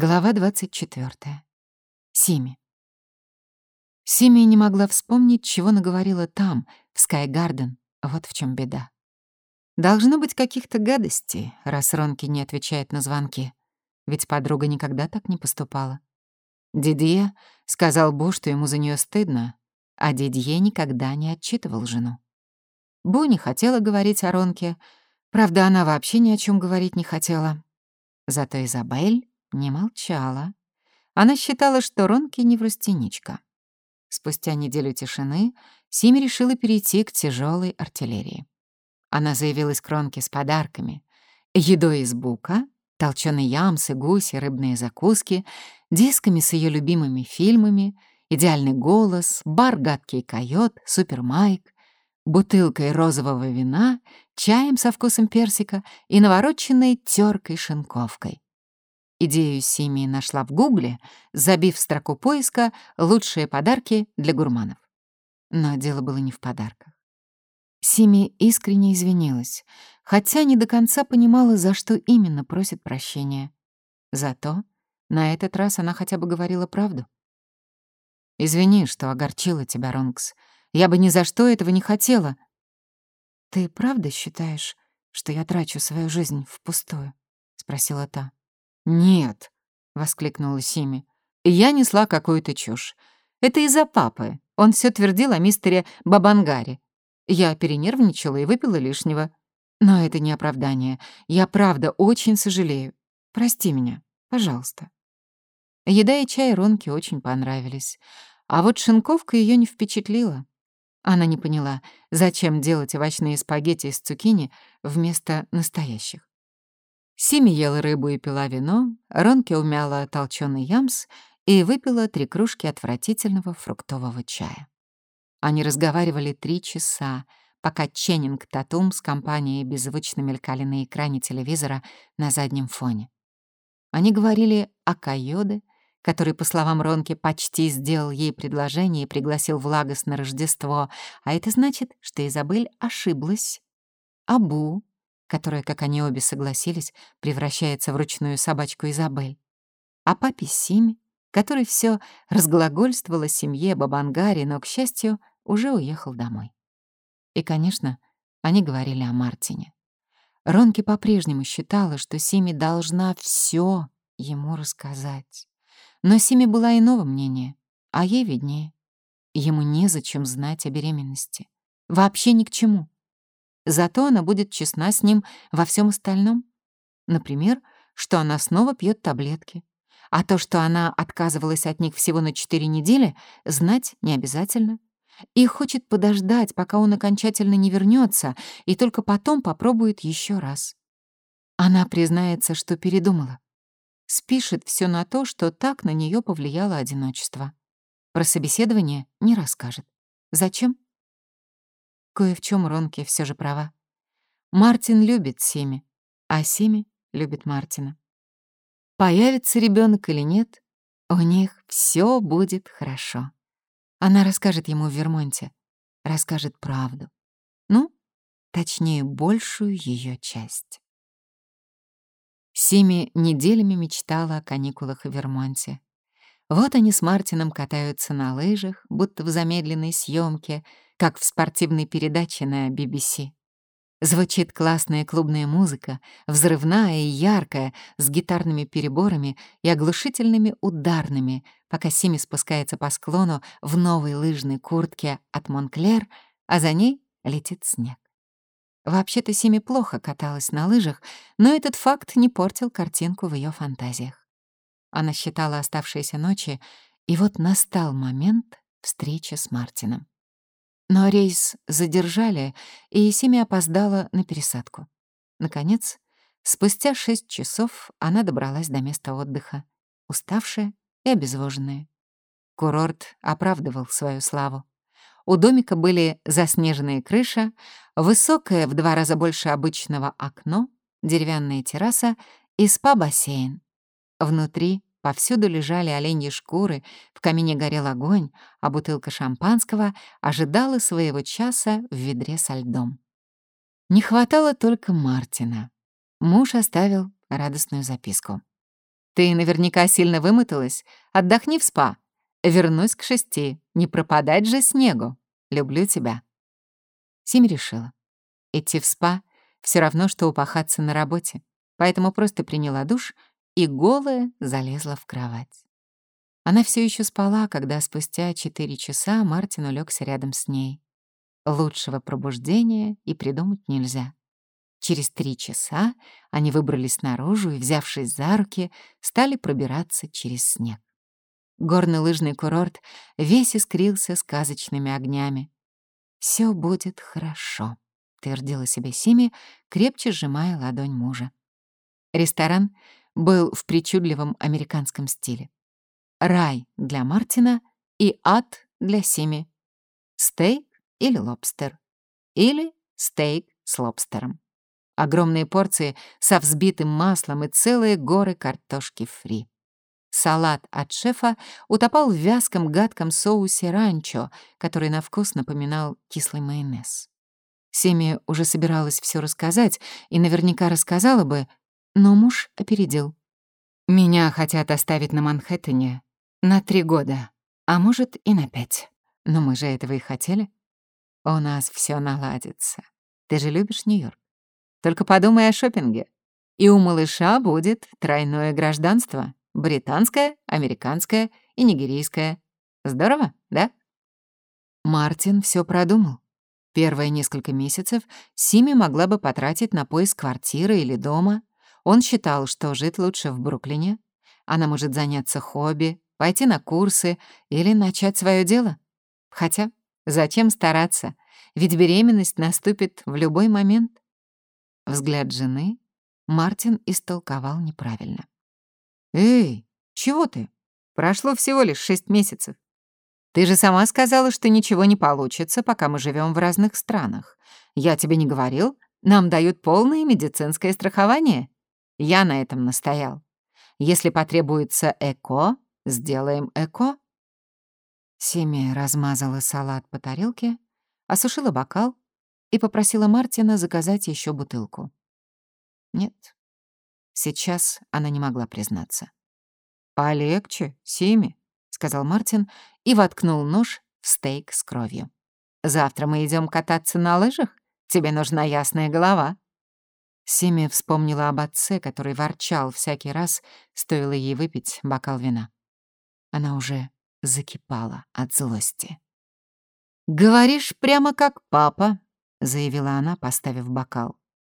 Глава 24. Сими. Сими не могла вспомнить, чего наговорила там, в Скайгарден. Вот в чем беда. Должно быть каких-то гадостей, раз Ронки не отвечает на звонки. Ведь подруга никогда так не поступала. Дидье сказал Бу, что ему за нее стыдно, а Дидье никогда не отчитывал жену. Бу не хотела говорить о Ронке, правда, она вообще ни о чем говорить не хотела. Зато Изабель не молчала. Она считала, что Ронки не неврастеничка. Спустя неделю тишины Сими решила перейти к тяжелой артиллерии. Она заявилась к Ронке с подарками. Едой из бука, толченые ямсы, гуси, рыбные закуски, дисками с ее любимыми фильмами, идеальный голос, бар «Гадкий койот», супермайк, бутылкой розового вина, чаем со вкусом персика и навороченной теркой-шинковкой. Идею Сими нашла в Гугле, забив в строку поиска «Лучшие подарки для гурманов». Но дело было не в подарках. Сими искренне извинилась, хотя не до конца понимала, за что именно просит прощения. Зато на этот раз она хотя бы говорила правду. «Извини, что огорчила тебя, Ронкс. Я бы ни за что этого не хотела». «Ты правда считаешь, что я трачу свою жизнь впустую?» — спросила та. «Нет», — воскликнула Сими, — «я несла какую-то чушь. Это из-за папы. Он все твердил о мистере Бабангаре. Я перенервничала и выпила лишнего. Но это не оправдание. Я правда очень сожалею. Прости меня, пожалуйста». Еда и чай Ронке очень понравились. А вот шинковка ее не впечатлила. Она не поняла, зачем делать овощные спагетти из цукини вместо настоящих. Сими ела рыбу и пила вино, Ронки умяла толченый ямс и выпила три кружки отвратительного фруктового чая. Они разговаривали три часа, пока Ченнинг Татум с компанией беззвучно мелькали на экране телевизора на заднем фоне. Они говорили о Койоде, который, по словам Ронки, почти сделал ей предложение и пригласил в Лагос на Рождество, а это значит, что Изабель ошиблась. О Бу, которая, как они обе согласились, превращается в ручную собачку Изабель. А папе Симе, который все разглагольствовал о семье Бабангари, но, к счастью, уже уехал домой. И, конечно, они говорили о Мартине. Ронки по-прежнему считала, что Сими должна все ему рассказать. Но Сими была иного мнения, а ей виднее. Ему незачем знать о беременности. Вообще ни к чему. Зато она будет честна с ним во всем остальном. Например, что она снова пьет таблетки. А то, что она отказывалась от них всего на четыре недели, знать не обязательно. И хочет подождать, пока он окончательно не вернется, и только потом попробует еще раз. Она признается, что передумала. Спишет все на то, что так на нее повлияло одиночество. Про собеседование не расскажет. Зачем? Кое в чем Ронки все же права. Мартин любит Сими, а Сими любит Мартина. Появится ребенок или нет, у них все будет хорошо. Она расскажет ему в Вермонте, расскажет правду. Ну, точнее, большую ее часть. Сими неделями мечтала о каникулах в Вермонте. Вот они с Мартином катаются на лыжах, будто в замедленной съемке, как в спортивной передаче на BBC. Звучит классная клубная музыка, взрывная и яркая, с гитарными переборами и оглушительными ударными, пока Сими спускается по склону в новой лыжной куртке от Монклер, а за ней летит снег. Вообще-то Сими плохо каталась на лыжах, но этот факт не портил картинку в ее фантазиях. Она считала оставшиеся ночи, и вот настал момент встречи с Мартином. Но рейс задержали, и Сими опоздала на пересадку. Наконец, спустя шесть часов она добралась до места отдыха, уставшая и обезвоженная. Курорт оправдывал свою славу. У домика были заснеженная крыша, высокое в два раза больше обычного окно, деревянная терраса и спа-бассейн. Внутри повсюду лежали оленьи шкуры, в камине горел огонь, а бутылка шампанского ожидала своего часа в ведре со льдом. Не хватало только Мартина. Муж оставил радостную записку. Ты наверняка сильно вымоталась. Отдохни в спа. Вернусь к шести. Не пропадать же снегу. Люблю тебя». Сим решила. Идти в спа — все равно, что упахаться на работе, поэтому просто приняла душ и голая залезла в кровать. Она все еще спала, когда спустя четыре часа Мартин улегся рядом с ней. Лучшего пробуждения и придумать нельзя. Через три часа они выбрались наружу и, взявшись за руки, стали пробираться через снег. Горный лыжный курорт весь искрился сказочными огнями. Все будет хорошо», — твердила себе Сими, крепче сжимая ладонь мужа. Ресторан был в причудливом американском стиле. Рай для Мартина и ад для Сими. Стейк или лобстер. Или стейк с лобстером. Огромные порции со взбитым маслом и целые горы картошки фри. Салат от шефа утопал в вязком гадком соусе ранчо, который на вкус напоминал кислый майонез. Семи уже собиралась все рассказать и наверняка рассказала бы, но муж опередил. «Меня хотят оставить на Манхэттене на три года, а может и на пять. Но мы же этого и хотели. У нас все наладится. Ты же любишь Нью-Йорк. Только подумай о шопинге. И у малыша будет тройное гражданство. Британское, американское и нигерийское. Здорово, да? Мартин все продумал. Первые несколько месяцев Сими могла бы потратить на поиск квартиры или дома. Он считал, что жить лучше в Бруклине. Она может заняться хобби, пойти на курсы или начать свое дело. Хотя, зачем стараться? Ведь беременность наступит в любой момент. Взгляд жены Мартин истолковал неправильно. «Эй, чего ты? Прошло всего лишь шесть месяцев. Ты же сама сказала, что ничего не получится, пока мы живем в разных странах. Я тебе не говорил? Нам дают полное медицинское страхование. Я на этом настоял. Если потребуется ЭКО, сделаем ЭКО». Семи размазала салат по тарелке, осушила бокал и попросила Мартина заказать еще бутылку. Нет, Сейчас она не могла признаться. «Полегче, Сими», — сказал Мартин и воткнул нож в стейк с кровью. «Завтра мы идем кататься на лыжах? Тебе нужна ясная голова». Сими вспомнила об отце, который ворчал всякий раз, стоило ей выпить бокал вина. Она уже закипала от злости. «Говоришь прямо как папа», — заявила она, поставив бокал.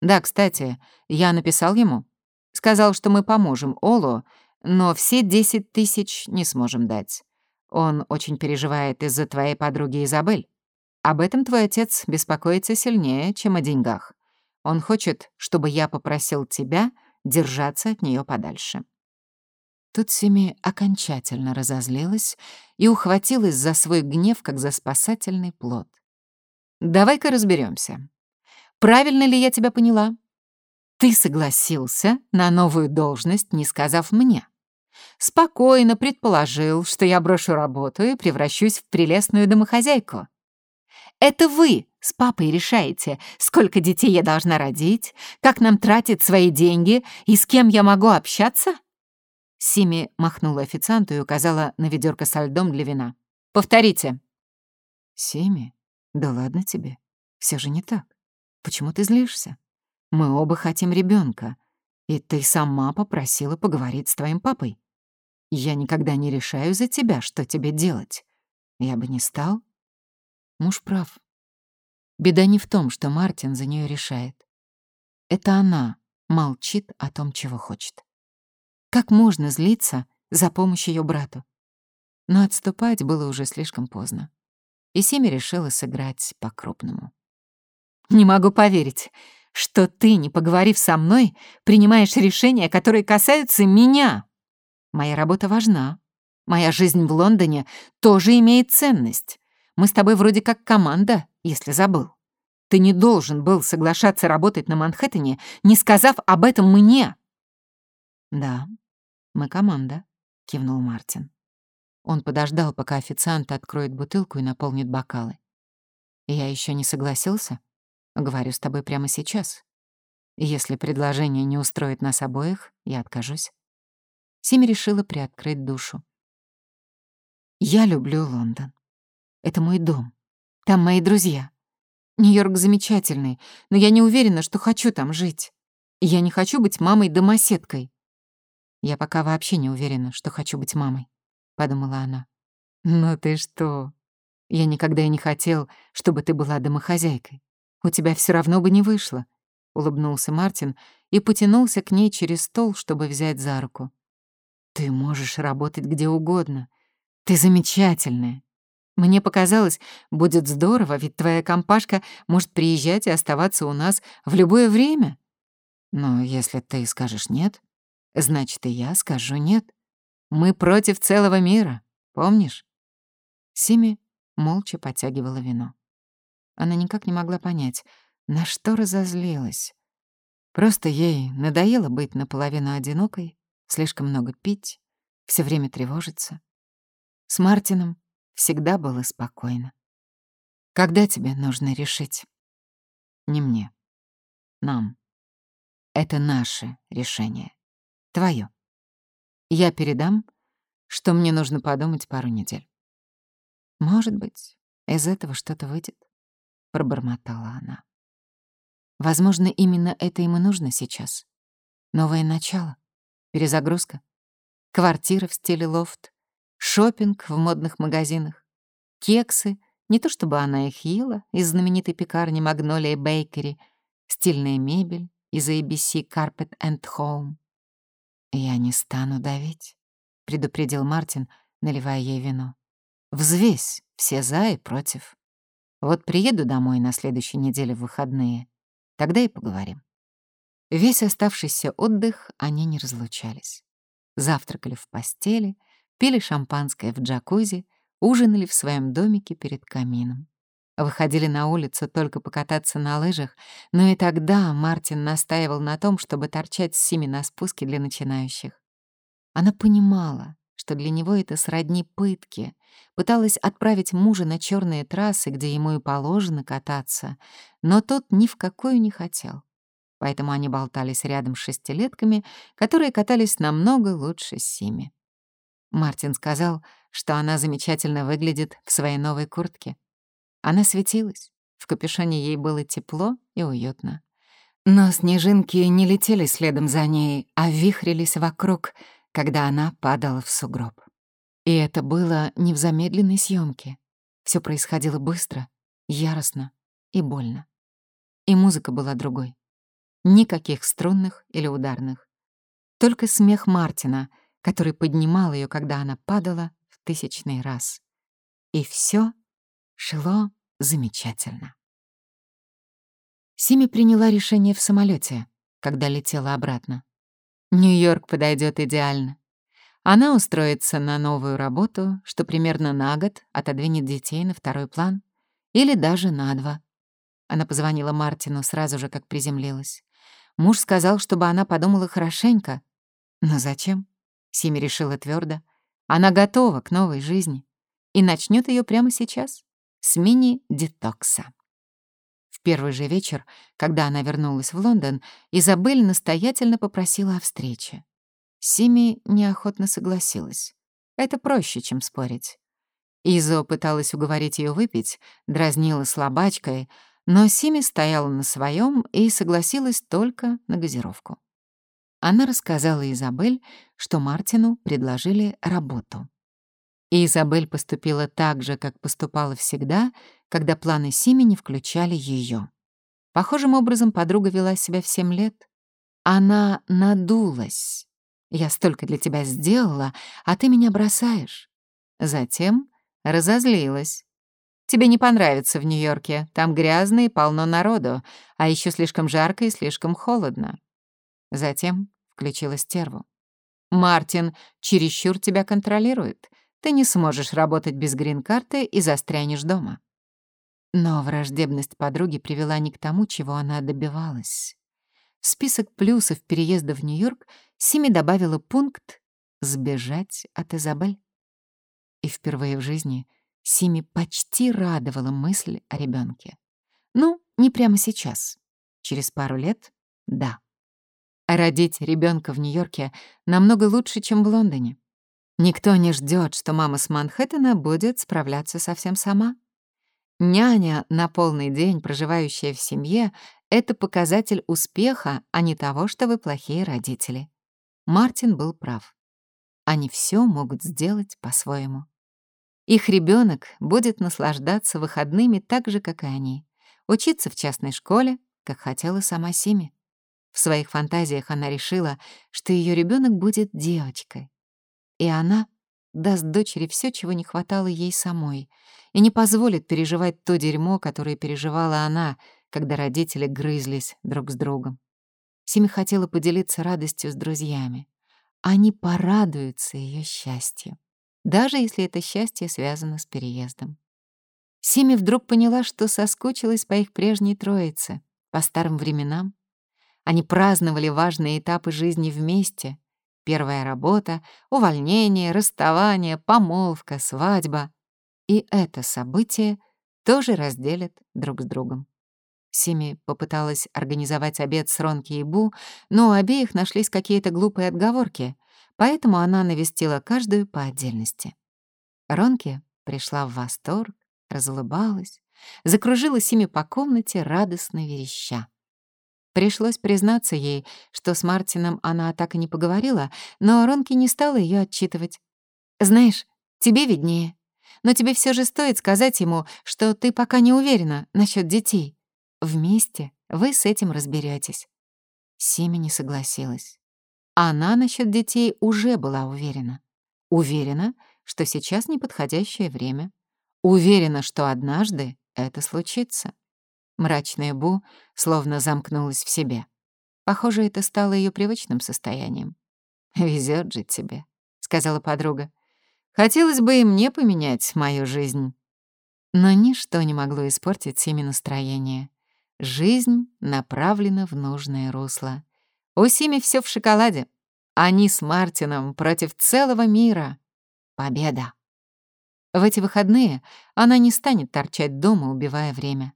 «Да, кстати, я написал ему. Сказал, что мы поможем Олу, но все десять тысяч не сможем дать. Он очень переживает из-за твоей подруги Изабель. Об этом твой отец беспокоится сильнее, чем о деньгах. Он хочет, чтобы я попросил тебя держаться от нее подальше». Тут Семи окончательно разозлилась и ухватилась за свой гнев, как за спасательный плод. «Давай-ка разберемся. Правильно ли я тебя поняла? Ты согласился на новую должность, не сказав мне. Спокойно предположил, что я брошу работу и превращусь в прелестную домохозяйку. Это вы с папой решаете, сколько детей я должна родить, как нам тратить свои деньги и с кем я могу общаться? Сими махнула официанту и указала на ведерко со льдом для вина. «Повторите». «Сими? Да ладно тебе. Все же не так. Почему ты злишься? Мы оба хотим ребенка, и ты сама попросила поговорить с твоим папой. Я никогда не решаю за тебя, что тебе делать. Я бы не стал. Муж прав. Беда не в том, что Мартин за нее решает. Это она молчит о том, чего хочет. Как можно злиться за помощь ее брату? Но отступать было уже слишком поздно. И Семи решила сыграть по-крупному. «Не могу поверить что ты, не поговорив со мной, принимаешь решения, которые касаются меня. Моя работа важна. Моя жизнь в Лондоне тоже имеет ценность. Мы с тобой вроде как команда, если забыл. Ты не должен был соглашаться работать на Манхэттене, не сказав об этом мне. Да, мы команда, кивнул Мартин. Он подождал, пока официант откроет бутылку и наполнит бокалы. Я еще не согласился? Говорю с тобой прямо сейчас. Если предложение не устроит нас обоих, я откажусь. Сими решила приоткрыть душу. «Я люблю Лондон. Это мой дом. Там мои друзья. Нью-Йорк замечательный, но я не уверена, что хочу там жить. Я не хочу быть мамой-домоседкой. Я пока вообще не уверена, что хочу быть мамой, подумала она. Ну ты что? Я никогда и не хотел, чтобы ты была домохозяйкой. У тебя все равно бы не вышло, улыбнулся Мартин и потянулся к ней через стол, чтобы взять за руку. Ты можешь работать где угодно. Ты замечательная. Мне показалось, будет здорово, ведь твоя компашка может приезжать и оставаться у нас в любое время. Но если ты скажешь «нет», значит, и я скажу «нет». Мы против целого мира, помнишь? Сими молча потягивала вино. Она никак не могла понять, на что разозлилась. Просто ей надоело быть наполовину одинокой, слишком много пить, все время тревожиться. С Мартином всегда было спокойно. Когда тебе нужно решить? Не мне. Нам. Это наше решение. Твое. Я передам, что мне нужно подумать пару недель. Может быть, из этого что-то выйдет, пробормотала она. Возможно, именно это им и нужно сейчас. Новое начало, перезагрузка, квартира в стиле лофт, шопинг в модных магазинах, кексы, не то чтобы она их ела, из знаменитой пекарни Магнолия Бейкери, стильная мебель из ABC Carpet and Home. «Я не стану давить», — предупредил Мартин, наливая ей вино. «Взвесь все за и против. Вот приеду домой на следующей неделе в выходные, тогда и поговорим». Весь оставшийся отдых они не разлучались. Завтракали в постели — пили шампанское в джакузи, ужинали в своем домике перед камином. Выходили на улицу только покататься на лыжах, но и тогда Мартин настаивал на том, чтобы торчать с Сими на спуске для начинающих. Она понимала, что для него это сродни пытки, пыталась отправить мужа на черные трассы, где ему и положено кататься, но тот ни в какую не хотел. Поэтому они болтались рядом с шестилетками, которые катались намного лучше Сими. Мартин сказал, что она замечательно выглядит в своей новой куртке. Она светилась, в капюшоне ей было тепло и уютно. Но снежинки не летели следом за ней, а вихрились вокруг, когда она падала в сугроб. И это было не в замедленной съемке. Все происходило быстро, яростно и больно. И музыка была другой. Никаких струнных или ударных. Только смех Мартина — который поднимал ее, когда она падала в тысячный раз. И все шло замечательно. Сими приняла решение в самолете, когда летела обратно. Нью-Йорк подойдет идеально. Она устроится на новую работу, что примерно на год отодвинет детей на второй план, или даже на два. Она позвонила Мартину сразу же, как приземлилась. Муж сказал, чтобы она подумала хорошенько. Но зачем? Сими решила твердо. Она готова к новой жизни и начнет ее прямо сейчас, с мини-детокса. В первый же вечер, когда она вернулась в Лондон, Изабель настоятельно попросила о встрече. Сими неохотно согласилась. Это проще, чем спорить. Изо пыталась уговорить ее выпить, дразнила слабачкой, но Сими стояла на своем и согласилась только на газировку. Она рассказала Изабель, что Мартину предложили работу. И Изабель поступила так же, как поступала всегда, когда планы Сими не включали ее. Похожим образом подруга вела себя в семь лет. Она надулась. «Я столько для тебя сделала, а ты меня бросаешь». Затем разозлилась. «Тебе не понравится в Нью-Йорке. Там грязно и полно народу, а еще слишком жарко и слишком холодно. Затем включила стерву. «Мартин чересчур тебя контролирует. Ты не сможешь работать без грин-карты и застрянешь дома». Но враждебность подруги привела не к тому, чего она добивалась. В список плюсов переезда в Нью-Йорк Сими добавила пункт «сбежать от Изабель». И впервые в жизни Сими почти радовала мысль о ребенке. Ну, не прямо сейчас. Через пару лет — да. Родить ребенка в Нью-Йорке намного лучше, чем в Лондоне. Никто не ждет, что мама с Манхэттена будет справляться совсем сама. Няня на полный день, проживающая в семье, это показатель успеха, а не того, что вы плохие родители. Мартин был прав. Они все могут сделать по-своему. Их ребенок будет наслаждаться выходными так же, как и они, учиться в частной школе, как хотела сама Сими. В своих фантазиях она решила, что ее ребенок будет девочкой. И она даст дочери все, чего не хватало ей самой, и не позволит переживать то дерьмо, которое переживала она, когда родители грызлись друг с другом. Сими хотела поделиться радостью с друзьями. Они порадуются ее счастью, даже если это счастье связано с переездом. Сими вдруг поняла, что соскучилась по их прежней троице, по старым временам, они праздновали важные этапы жизни вместе. Первая работа, увольнение, расставание, помолвка, свадьба. И это событие тоже разделят друг с другом. Сими попыталась организовать обед с Ронки и Бу, но у обеих нашлись какие-то глупые отговорки, поэтому она навестила каждую по отдельности. Ронки пришла в восторг, разулыбалась, закружила Сими по комнате, радостно вереща. Пришлось признаться ей, что с Мартином она так и не поговорила, но Ронки не стала ее отчитывать. «Знаешь, тебе виднее. Но тебе все же стоит сказать ему, что ты пока не уверена насчет детей. Вместе вы с этим разберетесь. Сими не согласилась. Она насчет детей уже была уверена. Уверена, что сейчас неподходящее время. Уверена, что однажды это случится. Мрачная Бу словно замкнулась в себе. Похоже, это стало ее привычным состоянием. Везет же тебе», — сказала подруга. «Хотелось бы и мне поменять мою жизнь». Но ничто не могло испортить Симе настроение. Жизнь направлена в нужное русло. У Сими все в шоколаде. Они с Мартином против целого мира. Победа. В эти выходные она не станет торчать дома, убивая время.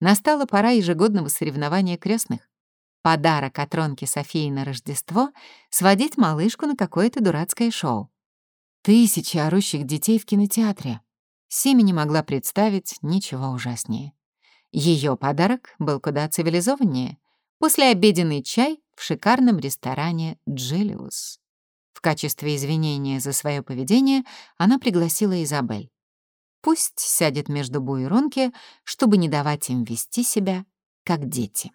Настала пора ежегодного соревнования крестных. Подарок от Ронки Софии на Рождество — сводить малышку на какое-то дурацкое шоу. Тысячи орущих детей в кинотеатре. Сими не могла представить ничего ужаснее. Ее подарок был куда цивилизованнее. Послеобеденный чай в шикарном ресторане «Джилиус». В качестве извинения за свое поведение она пригласила Изабель. Пусть сядет между Бу и Ронки, чтобы не давать им вести себя, как дети.